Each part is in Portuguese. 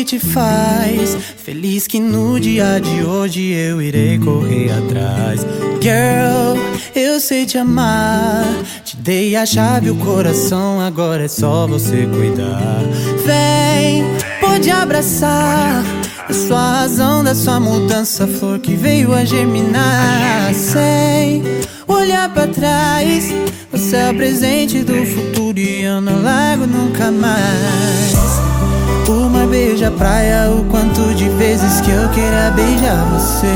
que te faz feliz que no dia de hoje eu irei correr atrás. Girl, eu sei te amar. Te dei a chave, o coração, agora é só você cuidar. Vem, pode abraçar. A sua razão da sua mudança, flor que veio a germinar. Sem olhar para trás, você é o presente do futuro e eu não largo nunca mais. O mar beija a praia, o quanto de vezes que eu queira beijar você.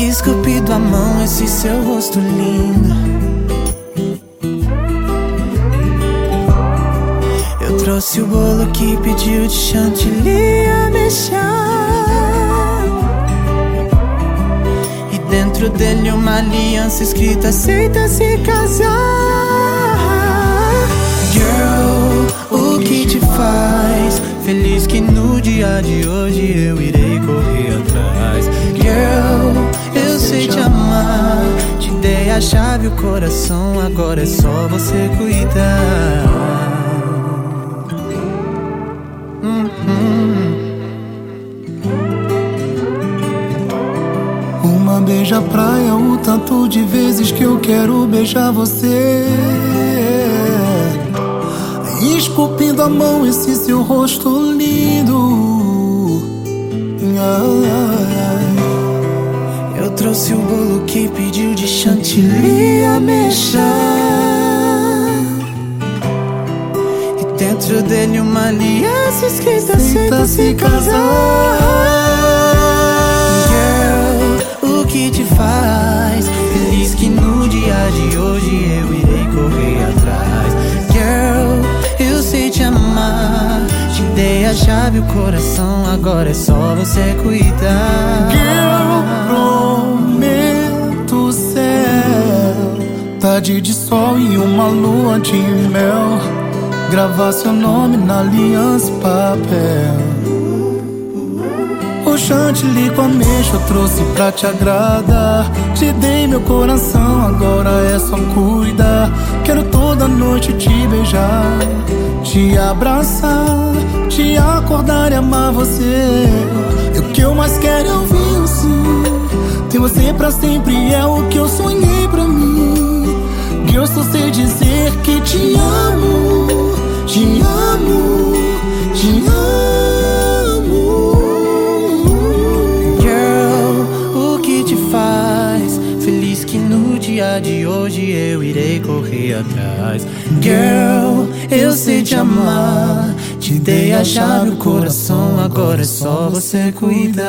Esculpido a mão, esse seu rosto lindo. Eu trouxe o bolo que pediu de chantilly a mexer. E dentro dele uma aliança escrita aceita se casar. Feliz que no dia de hoje eu irei correr atrás. Girl, eu sei te amar. Te dei a chave, o coração, agora é só você cuidar. Uma beija praia, o tanto de vezes que eu quero beijar você. Esculpindo a mão esse seu rosto lindo. Ai, Eu trouxe o bolo que pediu de chantilly a mexer. E dentro dele uma aliança escrita aceita se casar. Girl, o que te faz a chave, o coração, agora é só você cuidar. Girl, prometo céu. Tarde de sol e uma lua de mel. Gravar seu nome na aliança papel. O chantilly com ameixa eu trouxe pra te agradar. Te dei meu coração, agora é só cuidar. Quero toda noite te beijar, te abraçar, te acordar e amar você. E o que eu mais quero é ouvir o sim. Ter você pra sempre é o que eu sonhei pra mim. Que eu só sei dizer que te amo, te amo, te amo. Girl, o que te faz feliz que no dia de hoje eu irei correr atrás? Girl, eu sei te amar. Te dei a chave, o coração, agora é só você cuidar.